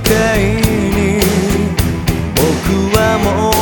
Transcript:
界に僕はもう